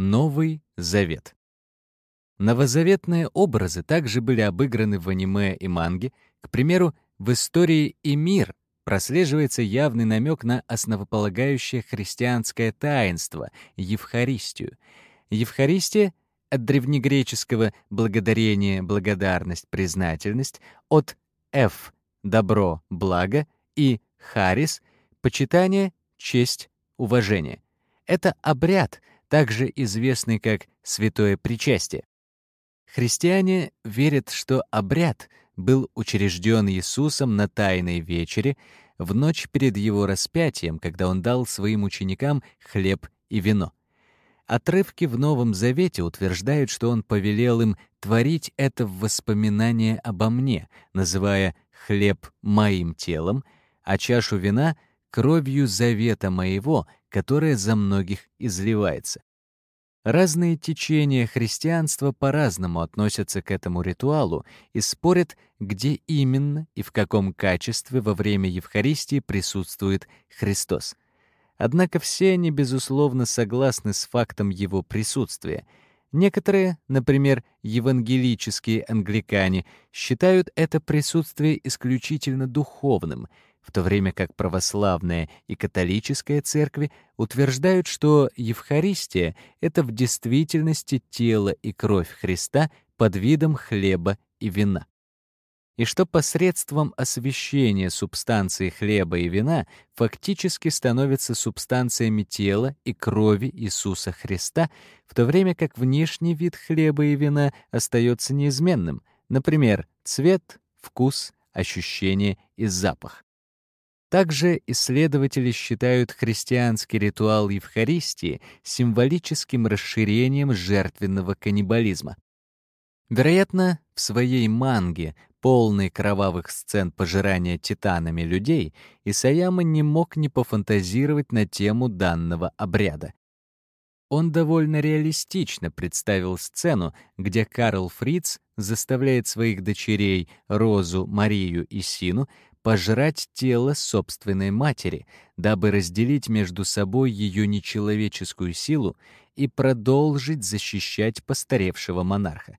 Новый Завет. Новозаветные образы также были обыграны в аниме и манге. К примеру, в истории «И мир» прослеживается явный намек на основополагающее христианское таинство — Евхаристию. Евхаристия — от древнегреческого «благодарение», «благодарность», «признательность», от «эф» — «добро», «благо» и «харис» — «почитание», «честь», «уважение». Это обряд, также известный как «святое причастие». Христиане верят, что обряд был учрежден Иисусом на Тайной вечере в ночь перед его распятием, когда он дал своим ученикам хлеб и вино. Отрывки в Новом Завете утверждают, что он повелел им творить это в воспоминание обо мне, называя хлеб моим телом, а чашу вина — кровью завета моего, которая за многих изливается. Разные течения христианства по-разному относятся к этому ритуалу и спорят, где именно и в каком качестве во время Евхаристии присутствует Христос. Однако все они, безусловно, согласны с фактом его присутствия. Некоторые, например, евангелические англикане, считают это присутствие исключительно духовным — в то время как православная и католическая церкви утверждают, что Евхаристия — это в действительности тело и кровь Христа под видом хлеба и вина. И что посредством освящения субстанции хлеба и вина фактически становятся субстанциями тела и крови Иисуса Христа, в то время как внешний вид хлеба и вина остается неизменным, например, цвет, вкус, ощущение и запах. Также исследователи считают христианский ритуал Евхаристии символическим расширением жертвенного каннибализма. Вероятно, в своей манге, полной кровавых сцен пожирания титанами людей, Исаяма не мог не пофантазировать на тему данного обряда. Он довольно реалистично представил сцену, где Карл Фриц заставляет своих дочерей Розу, Марию и Сину пожрать тело собственной матери, дабы разделить между собой ее нечеловеческую силу и продолжить защищать постаревшего монарха.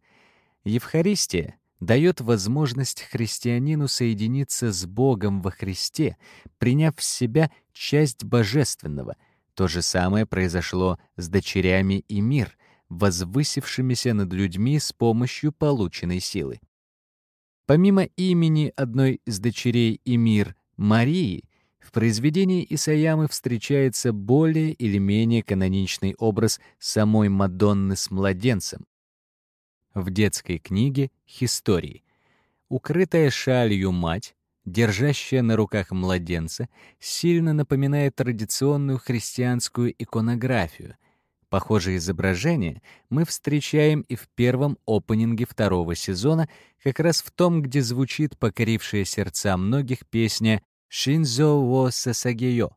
Евхаристия дает возможность христианину соединиться с Богом во Христе, приняв в себя часть божественного. То же самое произошло с дочерями и мир, возвысившимися над людьми с помощью полученной силы. Помимо имени одной из дочерей Эмир, Марии, в произведении Исаямы встречается более или менее каноничный образ самой Мадонны с младенцем. В детской книге «Хистории» укрытая шалью мать, держащая на руках младенца, сильно напоминает традиционную христианскую иконографию — Похожие изображения мы встречаем и в первом опенинге второго сезона, как раз в том, где звучит покорившая сердца многих песня «Шинзо во сасагеё».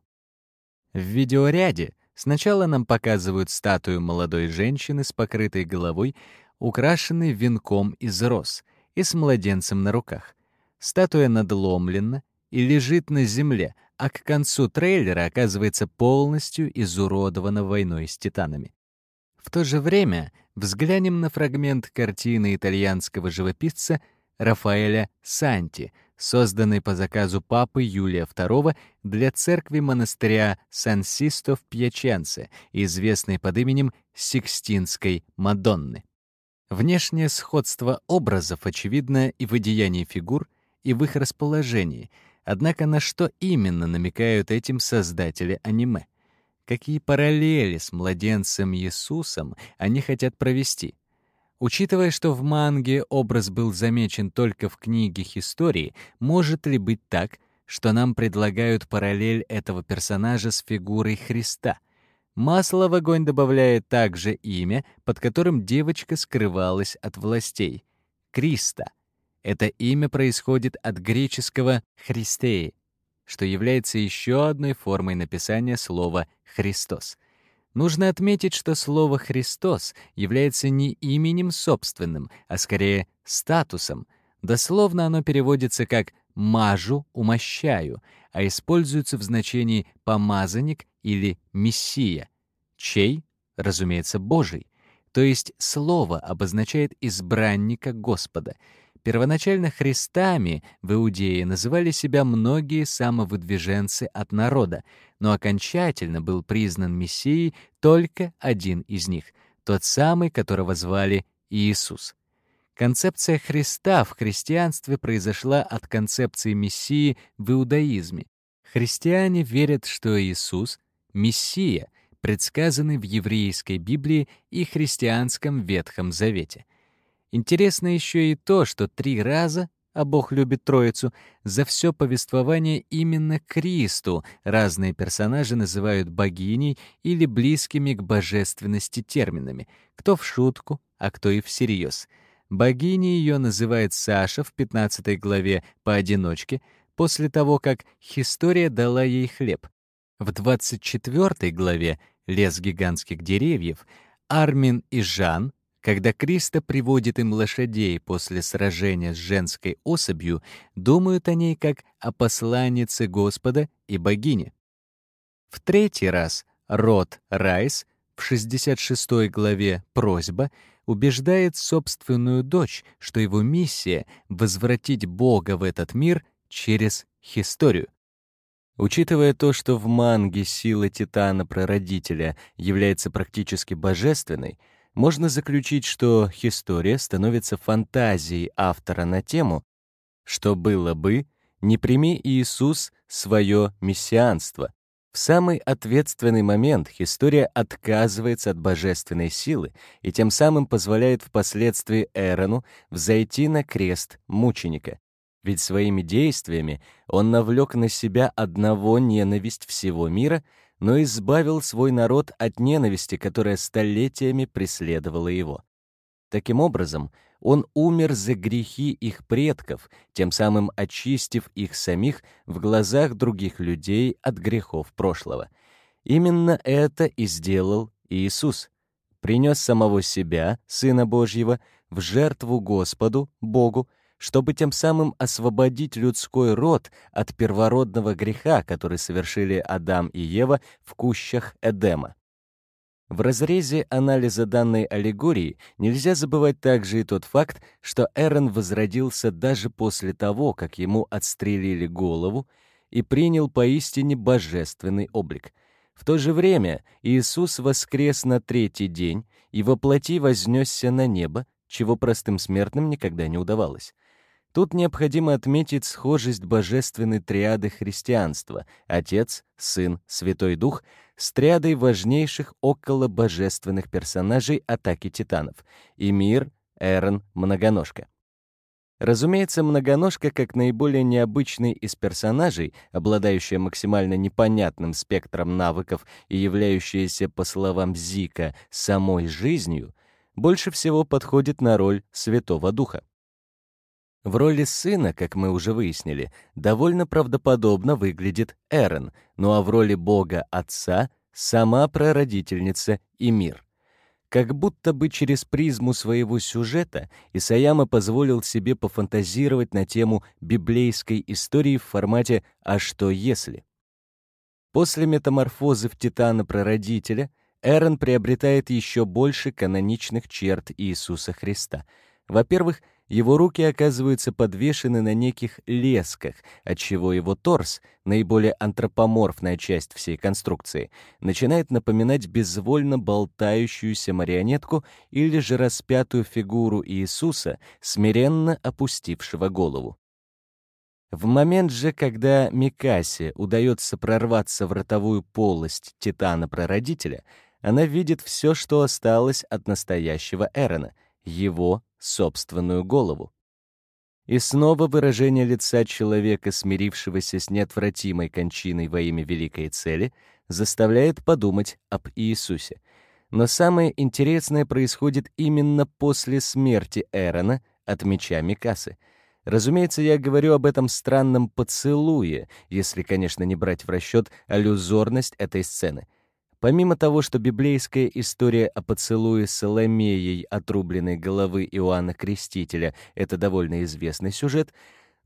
В видеоряде сначала нам показывают статую молодой женщины с покрытой головой, украшенной венком из роз и с младенцем на руках. Статуя надломлена и лежит на земле, а к концу трейлера оказывается полностью изуродована войной с титанами. В то же время взглянем на фрагмент картины итальянского живописца Рафаэля Санти, созданный по заказу папы Юлия II для церкви монастыря Сан-Систо в Пьяченце, известной под именем Сикстинской Мадонны. Внешнее сходство образов очевидно и в одеянии фигур, и в их расположении — Однако на что именно намекают этим создатели аниме? Какие параллели с младенцем Иисусом они хотят провести? Учитывая, что в манге образ был замечен только в книгах истории, может ли быть так, что нам предлагают параллель этого персонажа с фигурой Христа? Масло в огонь добавляет также имя, под которым девочка скрывалась от властей — Криста — это имя происходит от греческого «христеи», что является еще одной формой написания слова «Христос». Нужно отметить, что слово «Христос» является не именем собственным, а скорее статусом. Дословно оно переводится как «мажу», «умощаю», а используется в значении «помазанник» или «мессия», чей разумеется, Божий, то есть Слово обозначает избранника Господа. Первоначально Христами в Иудее называли себя многие самовыдвиженцы от народа, но окончательно был признан Мессией только один из них, тот самый, которого звали Иисус. Концепция Христа в христианстве произошла от концепции Мессии в иудаизме. Христиане верят, что Иисус — Мессия, предсказанный в еврейской Библии и христианском Ветхом Завете. Интересно еще и то, что три раза а Бог любит Троицу, за все повествование именно Кристу разные персонажи называют богиней или близкими к божественности терминами, кто в шутку, а кто и всерьез. Богиней ее называет Саша в 15 главе поодиночке, после того, как Хистория дала ей хлеб. В 24 главе «Лес гигантских деревьев» Армин и Жан когда Криста приводит им лошадей после сражения с женской особью, думают о ней как о посланнице Господа и богине. В третий раз Род Райс в 66 главе «Просьба» убеждает собственную дочь, что его миссия — возвратить Бога в этот мир через историю. Учитывая то, что в манге сила Титана-прародителя является практически божественной, можно заключить, что история становится фантазией автора на тему «Что было бы, не прими Иисус свое мессианство». В самый ответственный момент история отказывается от божественной силы и тем самым позволяет впоследствии Эрону взойти на крест мученика. Ведь своими действиями он навлек на себя одного ненависть всего мира — но избавил свой народ от ненависти, которая столетиями преследовала его. Таким образом, он умер за грехи их предков, тем самым очистив их самих в глазах других людей от грехов прошлого. Именно это и сделал Иисус. Принес самого себя, Сына Божьего, в жертву Господу, Богу, чтобы тем самым освободить людской род от первородного греха, который совершили Адам и Ева в кущах Эдема. В разрезе анализа данной аллегории нельзя забывать также и тот факт, что Эрон возродился даже после того, как ему отстрелили голову и принял поистине божественный облик. В то же время Иисус воскрес на третий день и воплоти вознесся на небо, чего простым смертным никогда не удавалось. Тут необходимо отметить схожесть божественной триады христианства — Отец, Сын, Святой Дух — с триадой важнейших около божественных персонажей атаки титанов — и мир, Эрон, Многоножка. Разумеется, Многоножка, как наиболее необычный из персонажей, обладающая максимально непонятным спектром навыков и являющаяся, по словам Зика, самой жизнью, больше всего подходит на роль Святого Духа. В роли сына, как мы уже выяснили, довольно правдоподобно выглядит Эрен, ну а в роли бога отца — сама прародительница и мир. Как будто бы через призму своего сюжета Исаяма позволил себе пофантазировать на тему библейской истории в формате «А что если?». После метаморфозы в Титана-прародителя Эрен приобретает еще больше каноничных черт Иисуса Христа. Во-первых, его руки оказываются подвешены на неких лесках, отчего его торс, наиболее антропоморфная часть всей конструкции, начинает напоминать безвольно болтающуюся марионетку или же распятую фигуру Иисуса, смиренно опустившего голову. В момент же, когда Микасе удается прорваться в ротовую полость Титана-прародителя, она видит все, что осталось от настоящего Эрона — его собственную голову. И снова выражение лица человека, смирившегося с неотвратимой кончиной во имя великой цели, заставляет подумать об Иисусе. Но самое интересное происходит именно после смерти Эрона от меча Микасы. Разумеется, я говорю об этом странном поцелуе, если, конечно, не брать в расчет аллюзорность этой сцены. Помимо того, что библейская история о поцелуе Соломеей отрубленной головы Иоанна Крестителя — это довольно известный сюжет,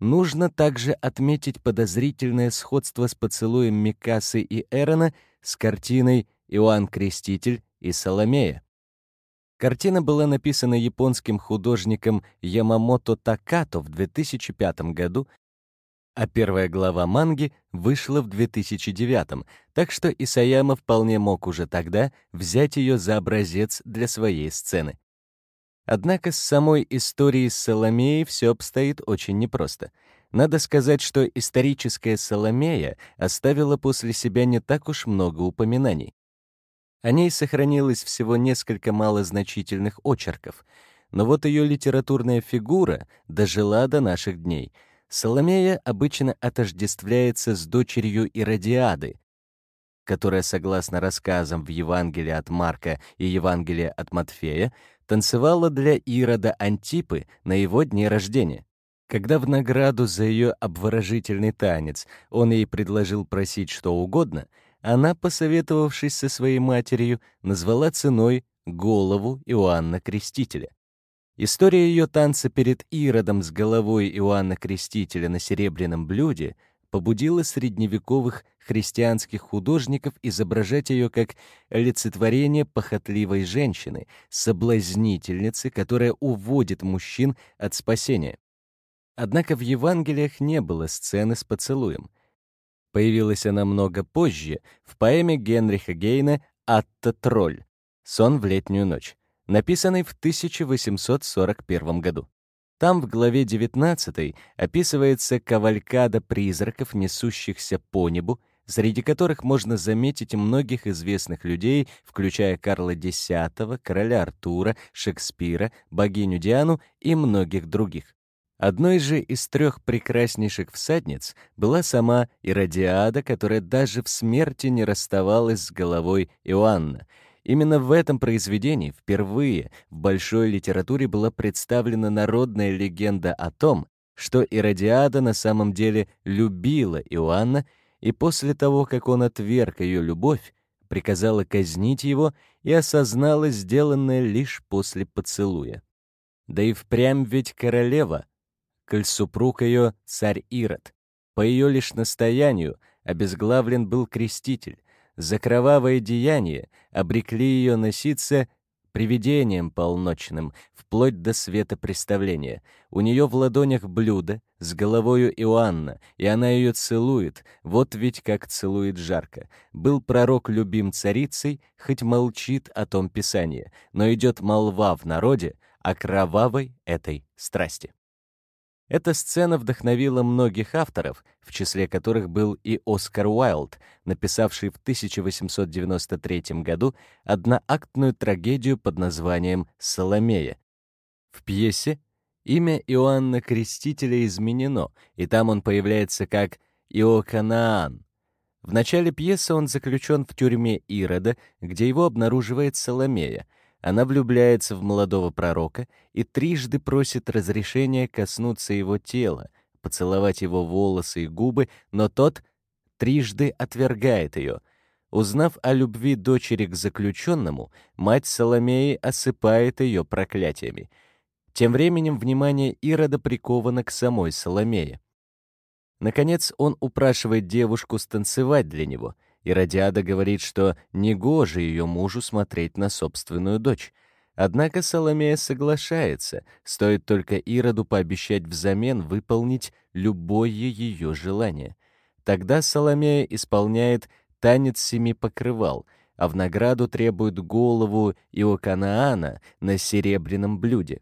нужно также отметить подозрительное сходство с поцелуем Микасы и Эрона с картиной «Иоанн Креститель и Соломея. Картина была написана японским художником Ямамото Такато в 2005 году, а первая глава манги вышла в 2009, так что Исаяма вполне мог уже тогда взять ее за образец для своей сцены. Однако с самой историей Соломеи все обстоит очень непросто. Надо сказать, что историческая Соломея оставила после себя не так уж много упоминаний. О ней сохранилось всего несколько малозначительных очерков, но вот ее литературная фигура дожила до наших дней. Соломея обычно отождествляется с дочерью Иродиады, которая, согласно рассказам в Евангелии от Марка и Евангелии от Матфея, танцевала для Ирода Антипы на его дне рождения. Когда в награду за ее обворожительный танец он ей предложил просить что угодно — она, посоветовавшись со своей матерью, назвала ценой голову Иоанна Крестителя. История ее танца перед Иродом с головой Иоанна Крестителя на серебряном блюде побудила средневековых христианских художников изображать ее как олицетворение похотливой женщины, соблазнительницы, которая уводит мужчин от спасения. Однако в Евангелиях не было сцены с поцелуем. Появилась она много позже в поэме Генриха Гейна «Атта Тролль. Сон в летнюю ночь», написанной в 1841 году. Там в главе 19 описывается кавалькада призраков, несущихся по небу, среди которых можно заметить многих известных людей, включая Карла X, короля Артура, Шекспира, богиню Диану и многих других. Одной же из трех прекраснейших всадниц была сама Иродиада, которая даже в смерти не расставалась с головой Иоанна. Именно в этом произведении впервые в большой литературе была представлена народная легенда о том, что Иродиада на самом деле любила Иоанна, и после того, как он отверг ее любовь, приказала казнить его и осознала сделанное лишь после поцелуя. Да и впрямь ведь королева коль супруг ее царь Ирод. По ее лишь настоянию обезглавлен был креститель. За кровавое деяние обрекли ее носиться привидением полночным, вплоть до света представления. У нее в ладонях блюдо с головою Иоанна, и она ее целует, вот ведь как целует жарко. Был пророк любим царицей, хоть молчит о том Писание, но идет молва в народе о кровавой этой страсти. Эта сцена вдохновила многих авторов, в числе которых был и Оскар Уайлд, написавший в 1893 году одноактную трагедию под названием «Соломея». В пьесе имя Иоанна Крестителя изменено, и там он появляется как Иоканаан. В начале пьесы он заключен в тюрьме Ирода, где его обнаруживает Соломея — она влюбляется в молодого пророка и трижды просит разрешения коснуться его тела, поцеловать его волосы и губы, но тот трижды отвергает ее. Узнав о любви дочери к заключенному, мать Соломеи осыпает ее проклятиями. Тем временем внимание Ирода приковано к самой Соломее. Наконец он упрашивает девушку станцевать для него — и Радиада говорит, что негоже ее мужу смотреть на собственную дочь. Однако Соломея соглашается, стоит только Ироду пообещать взамен выполнить любое ее желание. Тогда Соломея исполняет танец семи покрывал, а в награду требует голову Иоканаана на серебряном блюде.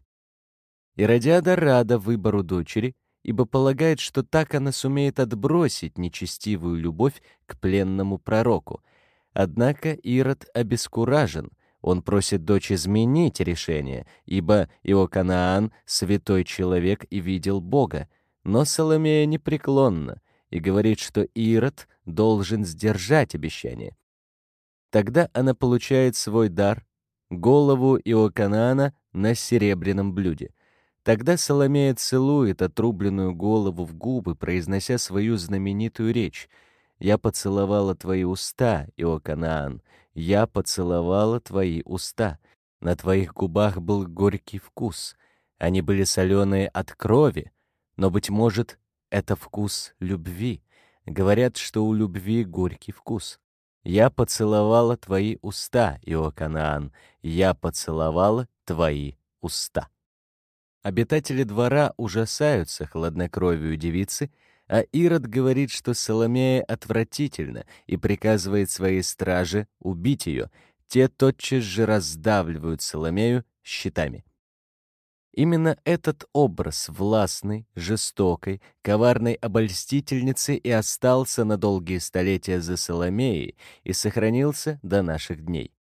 Иродиада рада выбору дочери — ибо полагает, что так она сумеет отбросить нечестивую любовь к пленному пророку. Однако Ирод обескуражен. Он просит дочь изменить решение, ибо Иоканаан — святой человек и видел Бога. Но Соломея непреклонна и говорит, что Ирод должен сдержать обещание. Тогда она получает свой дар — голову Иоканаана на серебряном блюде. Тогда Соломея целует отрубленную голову в губы, произнося свою знаменитую речь. «Я поцеловала твои уста, Иоканаан, я поцеловала твои уста. На твоих губах был горький вкус. Они были соленые от крови, но, быть может, это вкус любви. Говорят, что у любви горький вкус. Я поцеловала твои уста, Иоканаан, я поцеловала твои уста. Обитатели двора ужасаются хладнокровию девицы, а Ирод говорит, что Соломея отвратительна и приказывает своей страже убить ее. Те тотчас же раздавливают Соломею щитами. Именно этот образ властной, жестокой, коварной обольстительницы и остался на долгие столетия за Соломеей и сохранился до наших дней.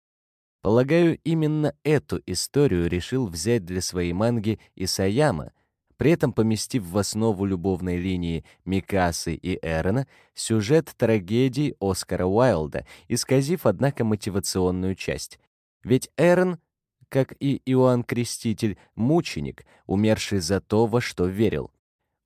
Полагаю, именно эту историю решил взять для своей манги Исаяма, при этом поместив в основу любовной линии Микасы и Эрона сюжет трагедии Оскара Уайлда, исказив, однако, мотивационную часть. Ведь Эрон, как и Иоанн Креститель, мученик, умерший за то, во что верил.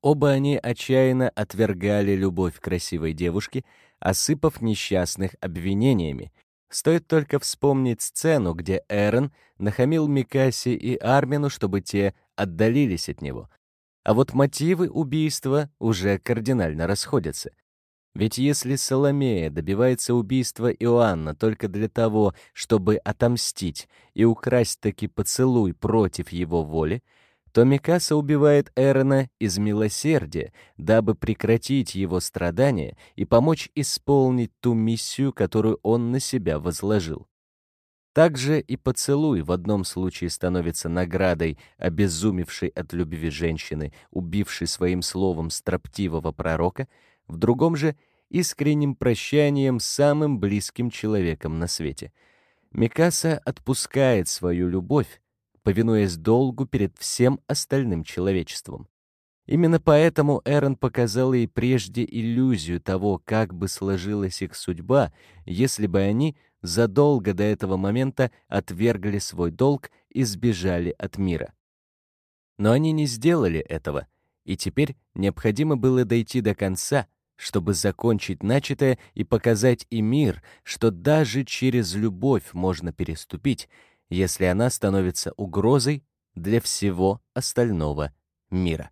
Оба они отчаянно отвергали любовь красивой девушки, осыпав несчастных обвинениями, Стоит только вспомнить сцену, где Эрен нахамил Микаси и Армину, чтобы те отдалились от него. А вот мотивы убийства уже кардинально расходятся. Ведь если Соломея добивается убийства Иоанна только для того, чтобы отомстить и украсть таки поцелуй против его воли, то Микаса убивает Эрона из милосердия, дабы прекратить его страдания и помочь исполнить ту миссию, которую он на себя возложил. Также и поцелуй в одном случае становится наградой обезумевшей от любви женщины, убившей своим словом строптивого пророка, в другом же — искренним прощанием с самым близким человеком на свете. Микаса отпускает свою любовь, повинуясь долгу перед всем остальным человечеством. Именно поэтому Эрон показал ей прежде иллюзию того, как бы сложилась их судьба, если бы они задолго до этого момента отвергли свой долг и сбежали от мира. Но они не сделали этого, и теперь необходимо было дойти до конца, чтобы закончить начатое и показать и мир, что даже через любовь можно переступить, если она становится угрозой для всего остального мира.